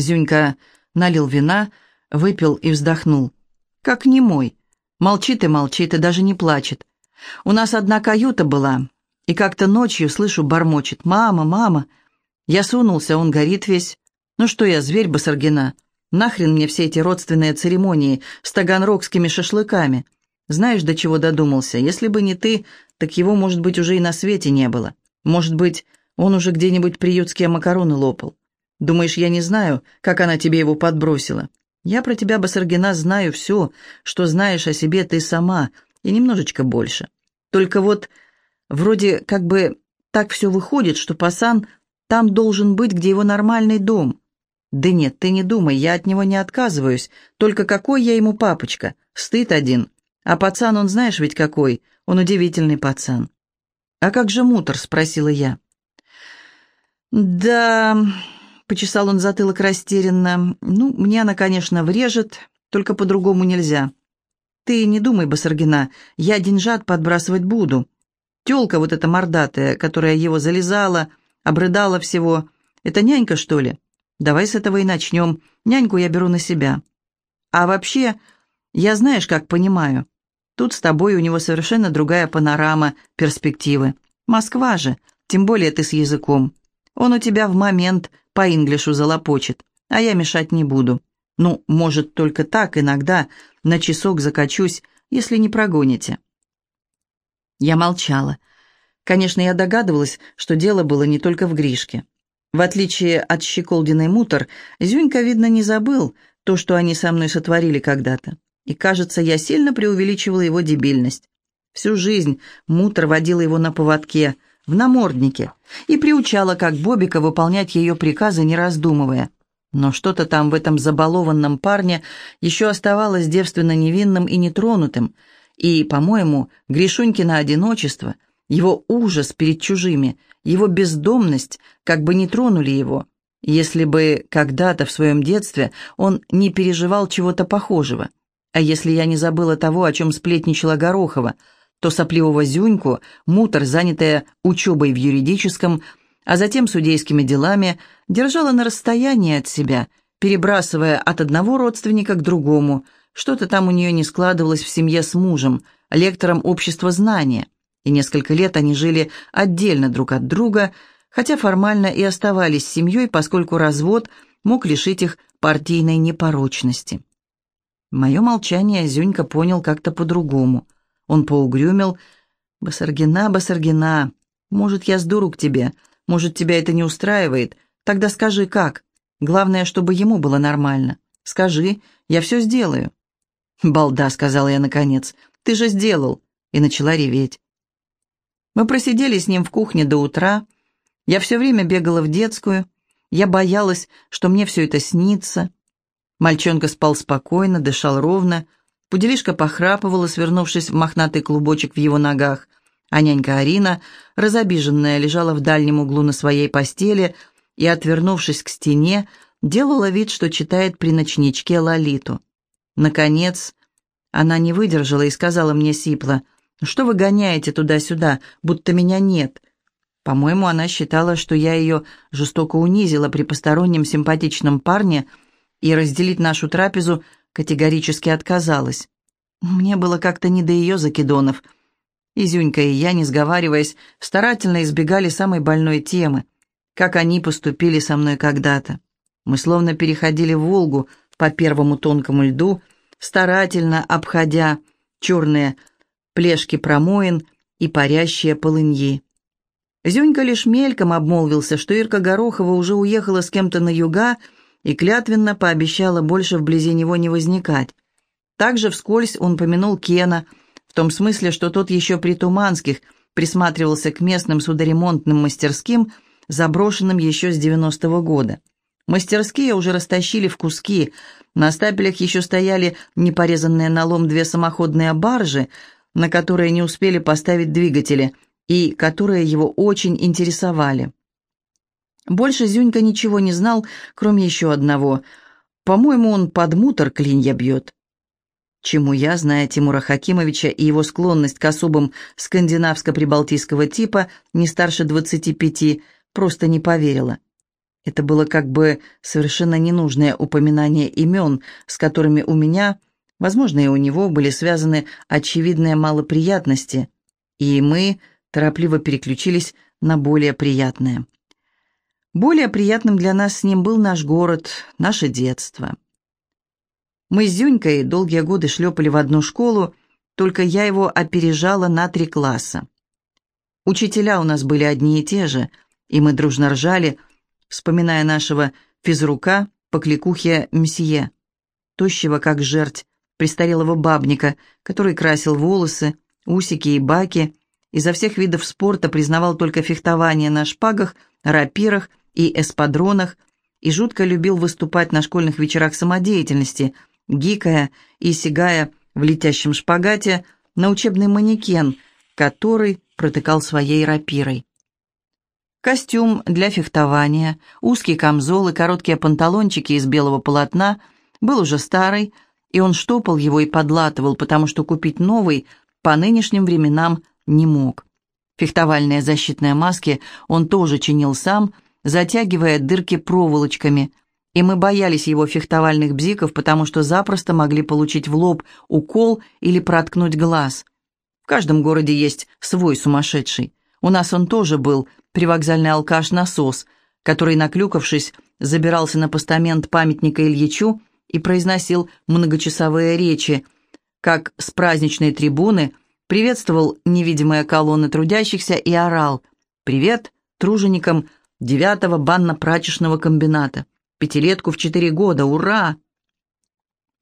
Зюнька налил вина, выпил и вздохнул. «Как не мой. Молчит и молчит, и даже не плачет. У нас одна каюта была, и как-то ночью, слышу, бормочет. «Мама, мама!» Я сунулся, он горит весь. Ну что я, зверь Басаргина? Нахрен мне все эти родственные церемонии с таганрогскими шашлыками? Знаешь, до чего додумался? Если бы не ты, так его, может быть, уже и на свете не было. Может быть, он уже где-нибудь приютские макароны лопал. Думаешь, я не знаю, как она тебе его подбросила? Я про тебя, Басаргина, знаю все, что знаешь о себе ты сама, и немножечко больше. Только вот вроде как бы так все выходит, что пасан там должен быть, где его нормальный дом. Да нет, ты не думай, я от него не отказываюсь. Только какой я ему папочка? Стыд один. А пацан, он знаешь ведь какой? Он удивительный пацан. «А как же мутор?» — спросила я. «Да...» — почесал он затылок растерянно. «Ну, мне она, конечно, врежет, только по-другому нельзя. Ты не думай, Басаргина, я деньжат подбрасывать буду. Тёлка вот эта мордатая, которая его залезала, обрыдала всего, это нянька, что ли? Давай с этого и начнем. Няньку я беру на себя. А вообще, я знаешь, как понимаю. Тут с тобой у него совершенно другая панорама, перспективы. Москва же, тем более ты с языком. Он у тебя в момент по инглишу залопочет, а я мешать не буду. Ну, может, только так иногда на часок закачусь, если не прогоните». Я молчала. Конечно, я догадывалась, что дело было не только в Гришке. В отличие от щеколдиной мутор, Зюнька, видно, не забыл то, что они со мной сотворили когда-то. И, кажется, я сильно преувеличивала его дебильность. Всю жизнь мутор водила его на поводке, в наморднике, и приучала, как Бобика, выполнять ее приказы, не раздумывая. Но что-то там в этом забалованном парне еще оставалось девственно невинным и нетронутым, и, по-моему, Гришунькино одиночество, его ужас перед чужими, его бездомность как бы не тронули его, если бы когда-то в своем детстве он не переживал чего-то похожего. А если я не забыла того, о чем сплетничала Горохова, то сопливого Зюньку, мутор, занятая учебой в юридическом, а затем судейскими делами, держала на расстоянии от себя, перебрасывая от одного родственника к другому. Что-то там у нее не складывалось в семье с мужем, лектором общества знания. И несколько лет они жили отдельно друг от друга, хотя формально и оставались семьей, поскольку развод мог лишить их партийной непорочности. Мое молчание Зюнька понял как-то по-другому. Он поугрюмил. «Басаргина, Басаргина, может, я с дуру к тебе, может, тебя это не устраивает? Тогда скажи, как? Главное, чтобы ему было нормально. Скажи, я все сделаю». «Балда», — сказала я наконец, — «ты же сделал». И начала реветь. Мы просидели с ним в кухне до утра. Я все время бегала в детскую. Я боялась, что мне все это снится. Мальчонка спал спокойно, дышал ровно. Пуделишка похрапывала, свернувшись в мохнатый клубочек в его ногах а нянька Арина, разобиженная, лежала в дальнем углу на своей постели и, отвернувшись к стене, делала вид, что читает при ночничке Лолиту. Наконец, она не выдержала и сказала мне сипло, «Что вы гоняете туда-сюда, будто меня нет?» По-моему, она считала, что я ее жестоко унизила при постороннем симпатичном парне и разделить нашу трапезу категорически отказалась. Мне было как-то не до ее закидонов — Изюнька и я, не сговариваясь, старательно избегали самой больной темы, как они поступили со мной когда-то. Мы словно переходили Волгу по первому тонкому льду, старательно обходя черные плешки промоин и парящие полыньи. Зюнька лишь мельком обмолвился, что Ирка Горохова уже уехала с кем-то на юга и клятвенно пообещала больше вблизи него не возникать. Также вскользь он помянул Кена – в том смысле, что тот еще при Туманских присматривался к местным судоремонтным мастерским, заброшенным еще с 90-го года. Мастерские уже растащили в куски, на стапелях еще стояли непорезанные на лом две самоходные баржи, на которые не успели поставить двигатели, и которые его очень интересовали. Больше Зюнька ничего не знал, кроме еще одного. По-моему, он под мутор клинья бьет чему я, зная Тимура Хакимовича и его склонность к особым скандинавско-прибалтийского типа, не старше 25, просто не поверила. Это было как бы совершенно ненужное упоминание имен, с которыми у меня, возможно, и у него были связаны очевидные малоприятности, и мы торопливо переключились на более приятное. Более приятным для нас с ним был наш город, наше детство. Мы с Зюнькой долгие годы шлепали в одну школу, только я его опережала на три класса. Учителя у нас были одни и те же, и мы дружно ржали, вспоминая нашего физрука по кликухе Мсье, тощего как жерть, престарелого бабника, который красил волосы, усики и баки, изо всех видов спорта признавал только фехтование на шпагах, рапирах и эспадронах и жутко любил выступать на школьных вечерах самодеятельности, гикая и сигая в летящем шпагате на учебный манекен, который протыкал своей рапирой. Костюм для фехтования, узкий камзол и короткие панталончики из белого полотна был уже старый, и он штопал его и подлатывал, потому что купить новый по нынешним временам не мог. Фехтовальные защитные маски он тоже чинил сам, затягивая дырки проволочками, и мы боялись его фехтовальных бзиков, потому что запросто могли получить в лоб укол или проткнуть глаз. В каждом городе есть свой сумасшедший. У нас он тоже был – привокзальный алкаш-насос, который, наклюкавшись, забирался на постамент памятника Ильичу и произносил многочасовые речи, как с праздничной трибуны приветствовал невидимые колонны трудящихся и орал «Привет труженикам девятого банно-прачечного комбината! Пятилетку в четыре года! Ура!»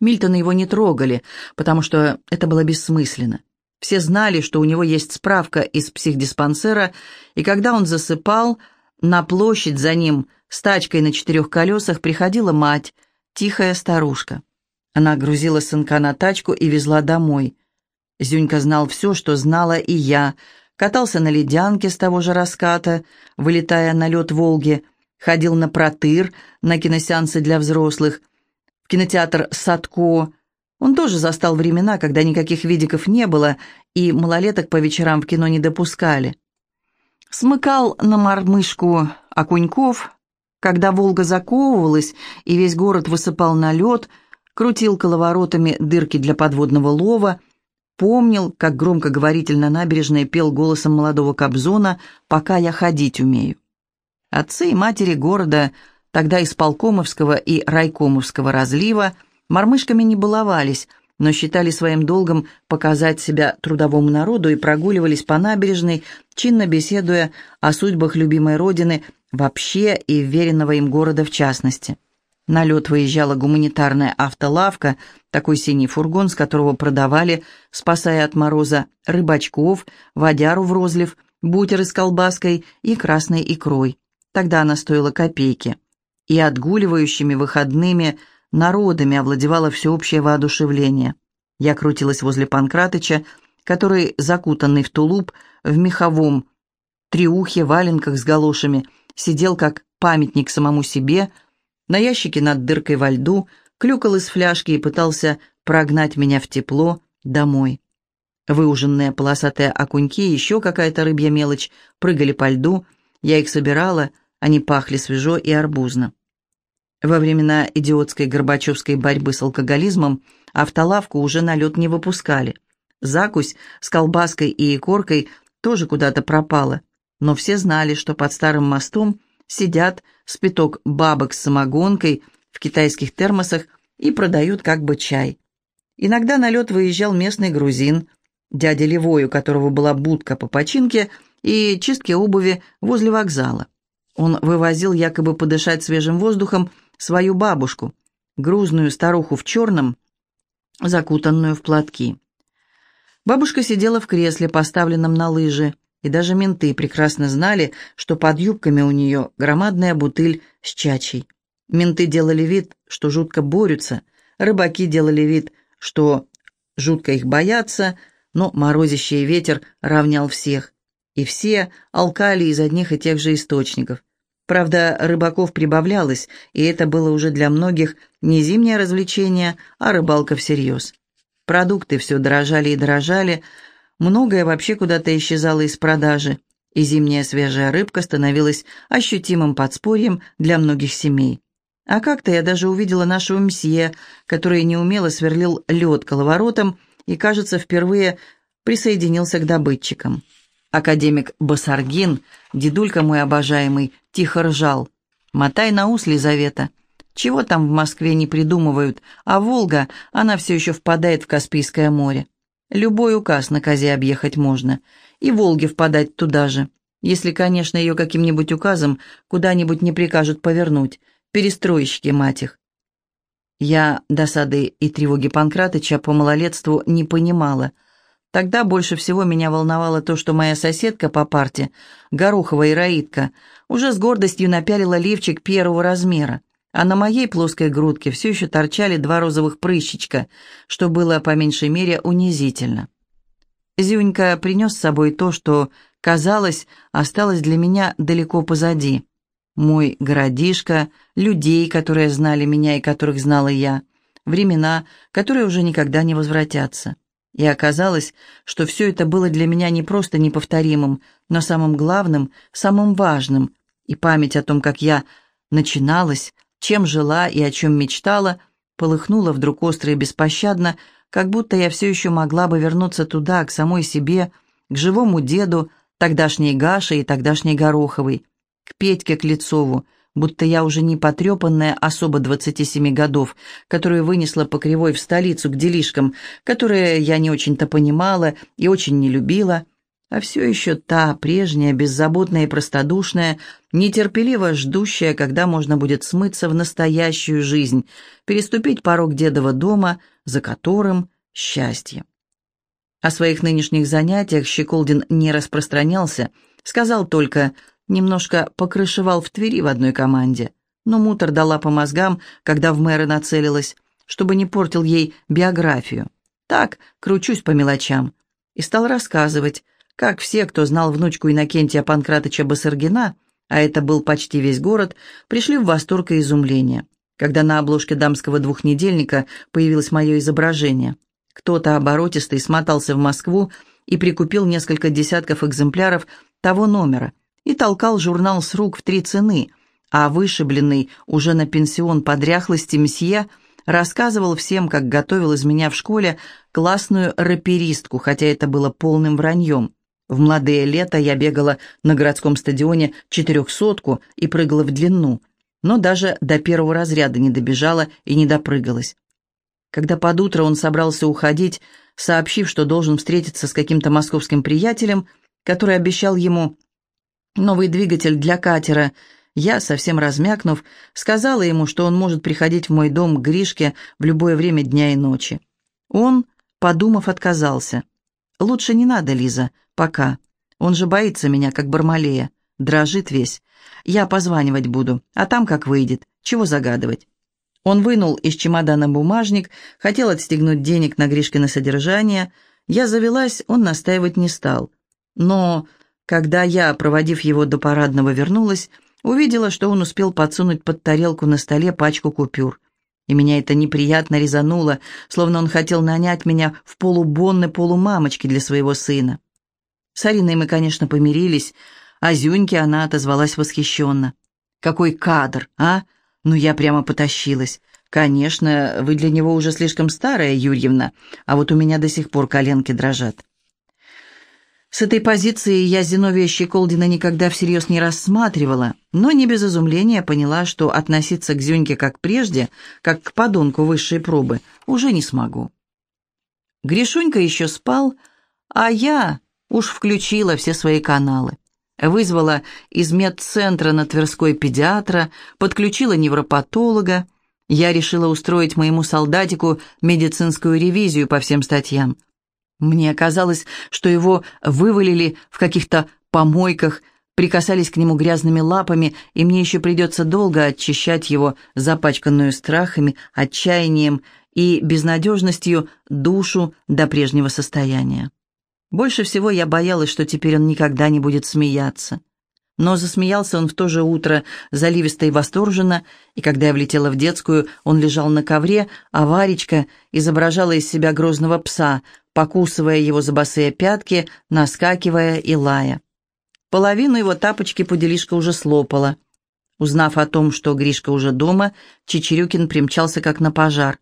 Мильтона его не трогали, потому что это было бессмысленно. Все знали, что у него есть справка из психдиспансера, и когда он засыпал, на площадь за ним с тачкой на четырех колесах приходила мать, тихая старушка. Она грузила сынка на тачку и везла домой. Зюнька знал все, что знала и я. Катался на ледянке с того же раската, вылетая на лед Волги, ходил на протыр, на киносеансы для взрослых, в кинотеатр «Садко», он тоже застал времена, когда никаких видиков не было, и малолеток по вечерам в кино не допускали. Смыкал на мормышку окуньков, когда Волга заковывалась, и весь город высыпал на лед, крутил коловоротами дырки для подводного лова, помнил, как громкоговоритель на набережной пел голосом молодого Кобзона «Пока я ходить умею». Отцы и матери города, тогда из Полкомовского и Райкомовского разлива, Мормышками не баловались, но считали своим долгом показать себя трудовому народу и прогуливались по набережной, чинно беседуя о судьбах любимой родины вообще и веренного им города в частности. На лед выезжала гуманитарная автолавка, такой синий фургон, с которого продавали, спасая от мороза, рыбачков, водяру в розлив, бутеры с колбаской и красной икрой. Тогда она стоила копейки. И отгуливающими выходными – народами овладевало всеобщее воодушевление. Я крутилась возле Панкратыча, который, закутанный в тулуп, в меховом триухе, валенках с галошами, сидел как памятник самому себе, на ящике над дыркой во льду, клюкал из фляжки и пытался прогнать меня в тепло домой. Выуженные полосатые окуньки и еще какая-то рыбья мелочь прыгали по льду, я их собирала, они пахли свежо и арбузно. Во времена идиотской горбачевской борьбы с алкоголизмом автолавку уже на лед не выпускали. Закусь с колбаской и икоркой тоже куда-то пропала, но все знали, что под старым мостом сидят спиток бабок с самогонкой в китайских термосах и продают как бы чай. Иногда на лед выезжал местный грузин, дядя Левой, у которого была будка по починке и чистке обуви возле вокзала. Он вывозил якобы подышать свежим воздухом свою бабушку, грузную старуху в черном, закутанную в платки. Бабушка сидела в кресле, поставленном на лыжи, и даже менты прекрасно знали, что под юбками у нее громадная бутыль с чачей. Менты делали вид, что жутко борются, рыбаки делали вид, что жутко их боятся, но морозящий ветер равнял всех, и все алкали из одних и тех же источников. Правда, рыбаков прибавлялось, и это было уже для многих не зимнее развлечение, а рыбалка всерьез. Продукты все дорожали и дорожали, многое вообще куда-то исчезало из продажи, и зимняя свежая рыбка становилась ощутимым подспорьем для многих семей. А как-то я даже увидела нашего мсье, который неумело сверлил лед коловоротом и, кажется, впервые присоединился к добытчикам. Академик Басаргин, дедулька мой обожаемый, тихо ржал. «Мотай на ус, Лизавета. Чего там в Москве не придумывают, а Волга, она все еще впадает в Каспийское море. Любой указ на козе объехать можно, и Волге впадать туда же, если, конечно, ее каким-нибудь указом куда-нибудь не прикажут повернуть, перестройщики, мать их. Я досады и тревоги Панкратыча по малолетству не понимала. Тогда больше всего меня волновало то, что моя соседка по парте, Горохова Ираидка, уже с гордостью напялила лифчик первого размера, а на моей плоской грудке все еще торчали два розовых прыщичка, что было по меньшей мере унизительно. Зюнька принес с собой то, что, казалось, осталось для меня далеко позади мой городишко, людей, которые знали меня и которых знала я, времена, которые уже никогда не возвратятся. И оказалось, что все это было для меня не просто неповторимым, но самым главным, самым важным, и память о том, как я начиналась, чем жила и о чем мечтала, полыхнула вдруг остро и беспощадно, как будто я все еще могла бы вернуться туда, к самой себе, к живому деду, тогдашней Гаше и тогдашней Гороховой, к Петьке Клецову, будто я уже не потрепанная особо 27 годов, которую вынесла по кривой в столицу к делишкам, которые я не очень-то понимала и очень не любила, а все еще та прежняя, беззаботная и простодушная, нетерпеливо ждущая, когда можно будет смыться в настоящую жизнь, переступить порог дедова дома, за которым счастье. О своих нынешних занятиях Щеколдин не распространялся, сказал только Немножко покрышевал в Твери в одной команде, но мутор дала по мозгам, когда в мэры нацелилась, чтобы не портил ей биографию. Так, кручусь по мелочам. И стал рассказывать, как все, кто знал внучку Иннокентия Панкратыча Басаргина, а это был почти весь город, пришли в восторг и изумление, когда на обложке дамского двухнедельника появилось мое изображение. Кто-то оборотистый смотался в Москву и прикупил несколько десятков экземпляров того номера, и толкал журнал с рук в три цены, а вышибленный уже на пенсион подряхлости месье рассказывал всем, как готовил из меня в школе классную раперистку, хотя это было полным враньем. В молодые лета я бегала на городском стадионе четырехсотку и прыгала в длину, но даже до первого разряда не добежала и не допрыгалась. Когда под утро он собрался уходить, сообщив, что должен встретиться с каким-то московским приятелем, который обещал ему новый двигатель для катера. Я, совсем размякнув, сказала ему, что он может приходить в мой дом к Гришке в любое время дня и ночи. Он, подумав, отказался. «Лучше не надо, Лиза, пока. Он же боится меня, как Бармалея. Дрожит весь. Я позванивать буду, а там как выйдет. Чего загадывать?» Он вынул из чемодана бумажник, хотел отстегнуть денег на Гришкино содержание. Я завелась, он настаивать не стал. Но когда я, проводив его до парадного, вернулась, увидела, что он успел подсунуть под тарелку на столе пачку купюр. И меня это неприятно резануло, словно он хотел нанять меня в полубонны полумамочки для своего сына. С Ариной мы, конечно, помирились, а Зюньке она отозвалась восхищенно. «Какой кадр, а? Ну, я прямо потащилась. Конечно, вы для него уже слишком старая, Юрьевна, а вот у меня до сих пор коленки дрожат. С этой позиции я Зиновия Щеколдина никогда всерьез не рассматривала, но не без изумления поняла, что относиться к Зюньке как прежде, как к подонку высшей пробы, уже не смогу. Гришунька еще спал, а я уж включила все свои каналы. Вызвала из медцентра на Тверской педиатра, подключила невропатолога. Я решила устроить моему солдатику медицинскую ревизию по всем статьям. Мне казалось, что его вывалили в каких-то помойках, прикасались к нему грязными лапами, и мне еще придется долго очищать его запачканную страхами, отчаянием и безнадежностью душу до прежнего состояния. Больше всего я боялась, что теперь он никогда не будет смеяться. Но засмеялся он в то же утро, заливисто и восторженно, и когда я влетела в детскую, он лежал на ковре, а Варечка изображала из себя грозного пса, покусывая его за босые пятки, наскакивая и лая. Половину его тапочки Пуделишка уже слопала. Узнав о том, что Гришка уже дома, Чечерюкин примчался как на пожар.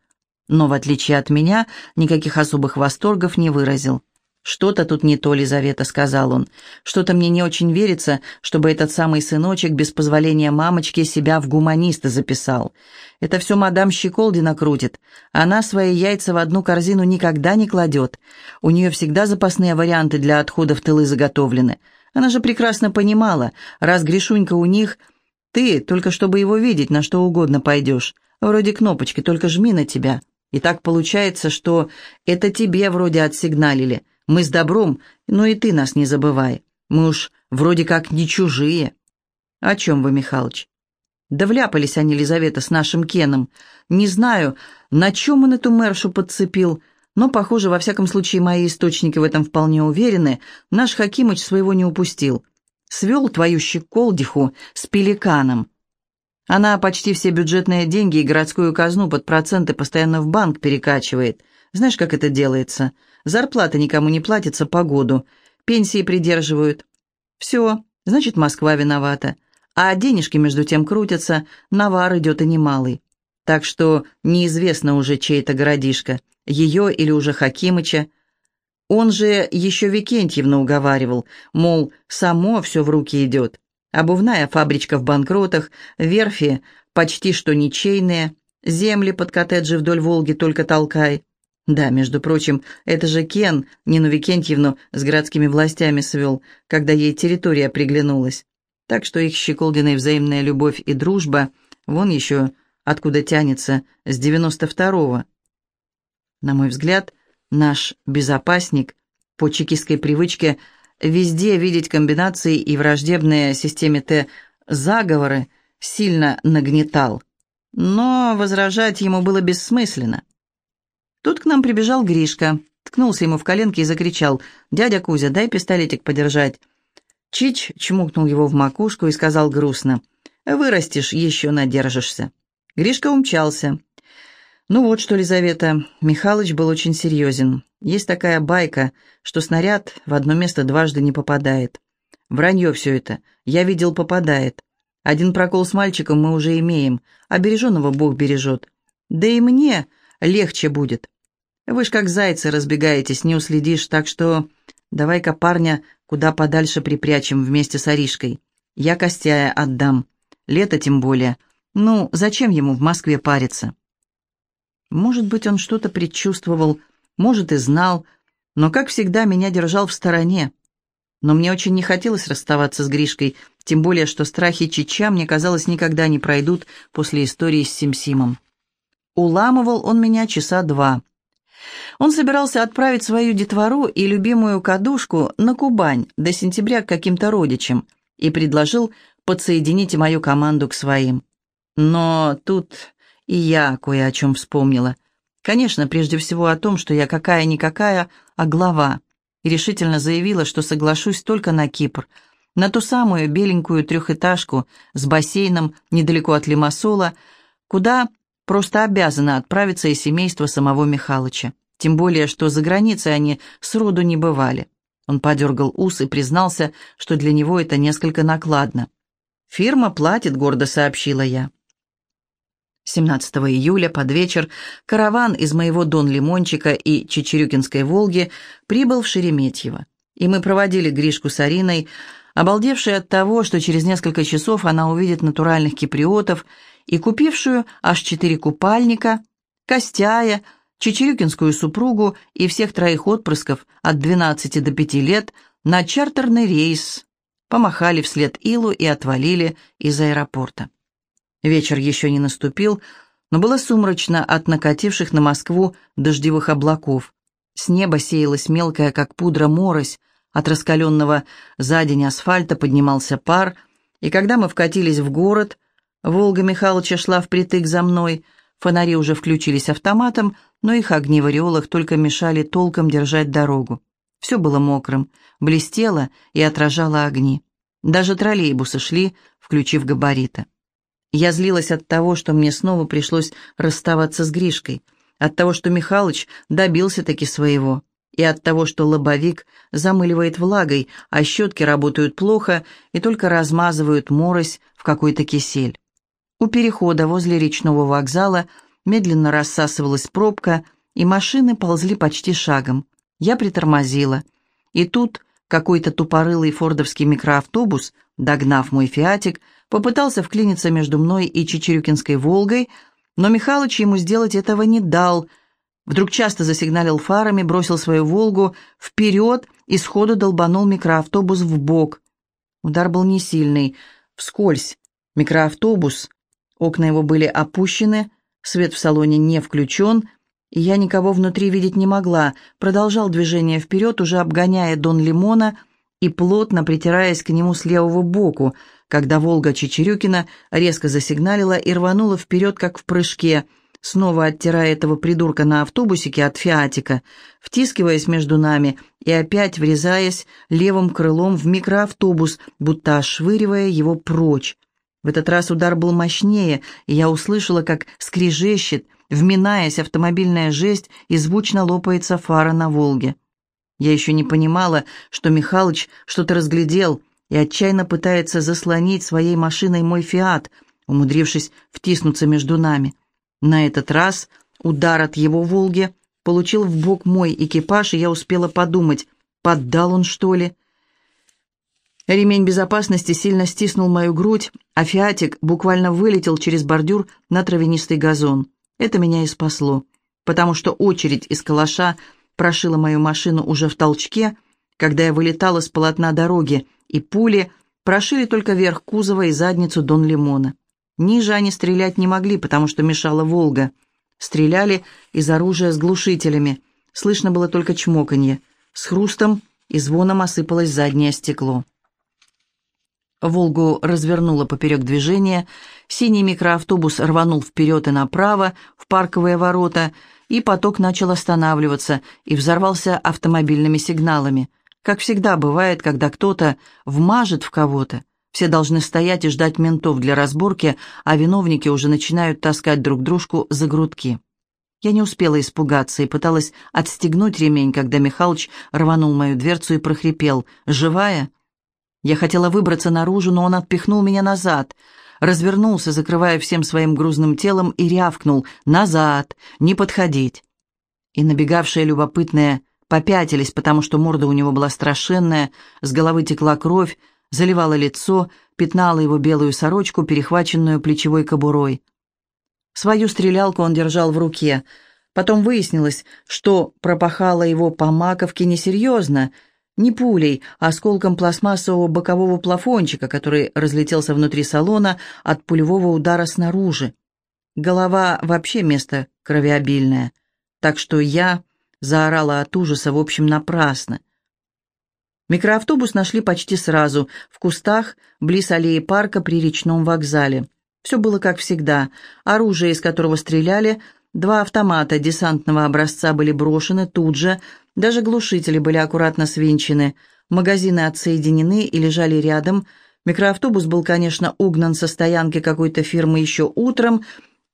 Но, в отличие от меня, никаких особых восторгов не выразил. «Что-то тут не то, Лизавета», — сказал он. «Что-то мне не очень верится, чтобы этот самый сыночек без позволения мамочки себя в гуманисты записал. Это все мадам Щеколдина крутит. Она свои яйца в одну корзину никогда не кладет. У нее всегда запасные варианты для отхода в тылы заготовлены. Она же прекрасно понимала, раз Гришунька у них, ты, только чтобы его видеть, на что угодно пойдешь. Вроде кнопочки, только жми на тебя. И так получается, что это тебе вроде отсигналили». Мы с добром, но и ты нас не забывай. Мы уж вроде как не чужие». «О чем вы, Михалыч?» «Да вляпались они, Лизавета, с нашим Кеном. Не знаю, на чем он эту мэршу подцепил, но, похоже, во всяком случае, мои источники в этом вполне уверены, наш Хакимыч своего не упустил. Свел твою щеколдиху с пеликаном». Она почти все бюджетные деньги и городскую казну под проценты постоянно в банк перекачивает. Знаешь, как это делается? Зарплата никому не платится по году, пенсии придерживают. Все, значит, Москва виновата. А денежки между тем крутятся, навар идет и немалый. Так что неизвестно уже чей-то городишко, ее или уже Хакимыча. Он же еще Викентьевна уговаривал, мол, само все в руки идет. Обувная фабричка в банкротах, верфи почти что ничейные, земли под коттеджи вдоль Волги только толкай. Да, между прочим, это же Кен Нину Викентьевну с городскими властями свел, когда ей территория приглянулась. Так что их щеколдиной взаимная любовь и дружба вон еще откуда тянется, с девяносто второго. На мой взгляд, наш безопасник по чекистской привычке везде видеть комбинации и враждебные системе Т заговоры сильно нагнетал. Но возражать ему было бессмысленно. Тут к нам прибежал Гришка, ткнулся ему в коленки и закричал «Дядя Кузя, дай пистолетик подержать». Чич чмокнул его в макушку и сказал грустно «Вырастешь, еще надержишься». Гришка умчался. Ну вот что, Лизавета, Михалыч был очень серьезен. Есть такая байка, что снаряд в одно место дважды не попадает. Вранье все это. Я видел, попадает. Один прокол с мальчиком мы уже имеем, а береженого Бог бережет. Да и мне легче будет. Вы ж как зайцы разбегаетесь, не уследишь, так что давай-ка парня куда подальше припрячем вместе с Аришкой. Я Костяя отдам. Лето тем более. Ну, зачем ему в Москве париться? Может быть, он что-то предчувствовал, может и знал, но, как всегда, меня держал в стороне. Но мне очень не хотелось расставаться с Гришкой, тем более, что страхи Чича, мне казалось, никогда не пройдут после истории с Симсимом. Уламывал он меня часа два — он собирался отправить свою детвору и любимую кадушку на Кубань до сентября к каким-то родичам и предложил подсоединить мою команду к своим. Но тут и я кое о чем вспомнила. Конечно, прежде всего о том, что я какая-никакая, а глава, и решительно заявила, что соглашусь только на Кипр, на ту самую беленькую трехэтажку с бассейном недалеко от Лимассола, куда просто обязана отправиться и семейство самого Михалыча. Тем более, что за границей они сроду не бывали. Он подергал ус и признался, что для него это несколько накладно. «Фирма платит», — гордо сообщила я. 17 июля под вечер караван из моего Дон Лимончика и Чечерюкинской «Волги» прибыл в Шереметьево, и мы проводили Гришку с Ариной, обалдевшие от того, что через несколько часов она увидит натуральных киприотов и купившую аж четыре купальника, Костяя, Чечерюкинскую супругу и всех троих отпрысков от 12 до 5 лет на чартерный рейс, помахали вслед Илу и отвалили из аэропорта. Вечер еще не наступил, но было сумрачно от накативших на Москву дождевых облаков. С неба сеялась мелкая, как пудра, морось, от раскаленного за день асфальта поднимался пар, и когда мы вкатились в город, Волга Михайловича шла впритык за мной, фонари уже включились автоматом, но их огни в ореолах только мешали толком держать дорогу. Все было мокрым, блестело и отражало огни. Даже троллейбусы шли, включив габариты. Я злилась от того, что мне снова пришлось расставаться с Гришкой, от того, что Михалыч добился таки своего, и от того, что лобовик замыливает влагой, а щетки работают плохо и только размазывают морось в какой-то кисель. У перехода возле речного вокзала медленно рассасывалась пробка, и машины ползли почти шагом. Я притормозила. И тут какой-то тупорылый фордовский микроавтобус, догнав мой «Фиатик», попытался вклиниться между мной и Чечерюкинской «Волгой», но Михалыч ему сделать этого не дал. Вдруг часто засигналил фарами, бросил свою «Волгу» вперед и сходу долбанул микроавтобус в бок. Удар был не сильный, вскользь. Микроавтобус, окна его были опущены, свет в салоне не включен, и я никого внутри видеть не могла, продолжал движение вперед, уже обгоняя Дон Лимона и плотно притираясь к нему с левого боку — когда «Волга» Чечерюкина резко засигналила и рванула вперед, как в прыжке, снова оттирая этого придурка на автобусике от «Фиатика», втискиваясь между нами и опять врезаясь левым крылом в микроавтобус, будто ошвыривая его прочь. В этот раз удар был мощнее, и я услышала, как скрежещет, вминаясь автомобильная жесть, и звучно лопается фара на «Волге». Я еще не понимала, что Михалыч что-то разглядел, и отчаянно пытается заслонить своей машиной мой «Фиат», умудрившись втиснуться между нами. На этот раз удар от его «Волги» получил в бок мой экипаж, и я успела подумать, поддал он, что ли? Ремень безопасности сильно стиснул мою грудь, а «Фиатик» буквально вылетел через бордюр на травянистый газон. Это меня и спасло, потому что очередь из калаша прошила мою машину уже в толчке, когда я вылетала с полотна дороги, и пули прошили только верх кузова и задницу Дон Лимона. Ниже они стрелять не могли, потому что мешала «Волга». Стреляли из оружия с глушителями. Слышно было только чмоканье. С хрустом и звоном осыпалось заднее стекло. «Волгу» развернуло поперек движения, синий микроавтобус рванул вперед и направо, в парковые ворота, и поток начал останавливаться и взорвался автомобильными сигналами – как всегда бывает, когда кто-то вмажет в кого-то, все должны стоять и ждать ментов для разборки, а виновники уже начинают таскать друг дружку за грудки. Я не успела испугаться и пыталась отстегнуть ремень, когда Михалыч рванул мою дверцу и прохрипел. «Живая?» Я хотела выбраться наружу, но он отпихнул меня назад. Развернулся, закрывая всем своим грузным телом, и рявкнул. «Назад! Не подходить!» И набегавшая любопытная попятились, потому что морда у него была страшенная, с головы текла кровь, заливала лицо, пятнала его белую сорочку, перехваченную плечевой кобурой. Свою стрелялку он держал в руке. Потом выяснилось, что пропахало его по маковке несерьезно, не пулей, а осколком пластмассового бокового плафончика, который разлетелся внутри салона от пулевого удара снаружи. Голова вообще место кровеобильное. Так что я заорала от ужаса, в общем, напрасно. Микроавтобус нашли почти сразу, в кустах, близ аллеи парка при речном вокзале. Все было как всегда. Оружие, из которого стреляли, два автомата десантного образца были брошены тут же, даже глушители были аккуратно свинчены, магазины отсоединены и лежали рядом. Микроавтобус был, конечно, угнан со стоянки какой-то фирмы еще утром,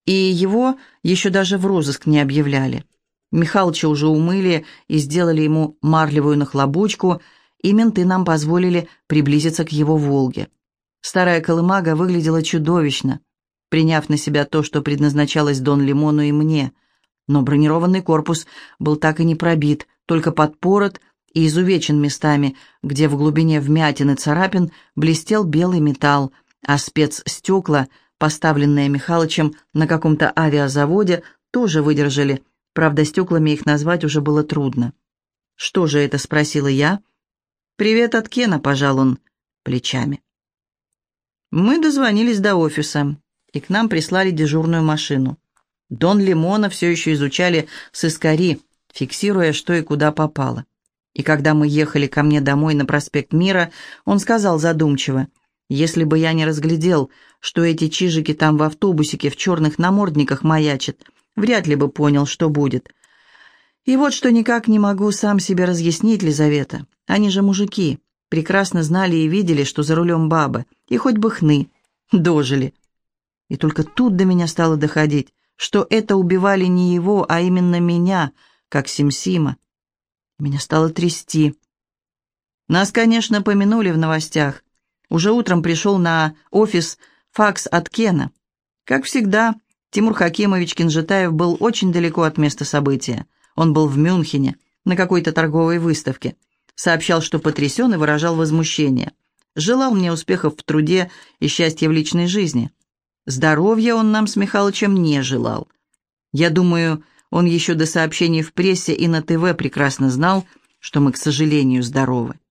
и его еще даже в розыск не объявляли. Михалыча уже умыли и сделали ему марлевую нахлобучку, и менты нам позволили приблизиться к его «Волге». Старая колымага выглядела чудовищно, приняв на себя то, что предназначалось Дон Лимону и мне. Но бронированный корпус был так и не пробит, только подпорот и изувечен местами, где в глубине вмятин и царапин блестел белый металл, а спецстекла, поставленные Михалычем на каком-то авиазаводе, тоже выдержали – Правда, стеклами их назвать уже было трудно. «Что же это?» — спросила я. «Привет от Кена», — пожал он плечами. Мы дозвонились до офиса, и к нам прислали дежурную машину. Дон Лимона все еще изучали сыскари, фиксируя, что и куда попало. И когда мы ехали ко мне домой на проспект Мира, он сказал задумчиво, «Если бы я не разглядел, что эти чижики там в автобусике в черных намордниках маячат, вряд ли бы понял, что будет. И вот что никак не могу сам себе разъяснить, Лизавета. Они же мужики, прекрасно знали и видели, что за рулем бабы, и хоть бы хны, дожили. И только тут до меня стало доходить, что это убивали не его, а именно меня, как Симсима. Меня стало трясти. Нас, конечно, помянули в новостях. Уже утром пришел на офис факс от Кена. Как всегда, Тимур Хакимович Кинжетаев был очень далеко от места события. Он был в Мюнхене, на какой-то торговой выставке. Сообщал, что потрясен и выражал возмущение. Желал мне успехов в труде и счастья в личной жизни. Здоровья он нам с Михалычем не желал. Я думаю, он еще до сообщений в прессе и на ТВ прекрасно знал, что мы, к сожалению, здоровы.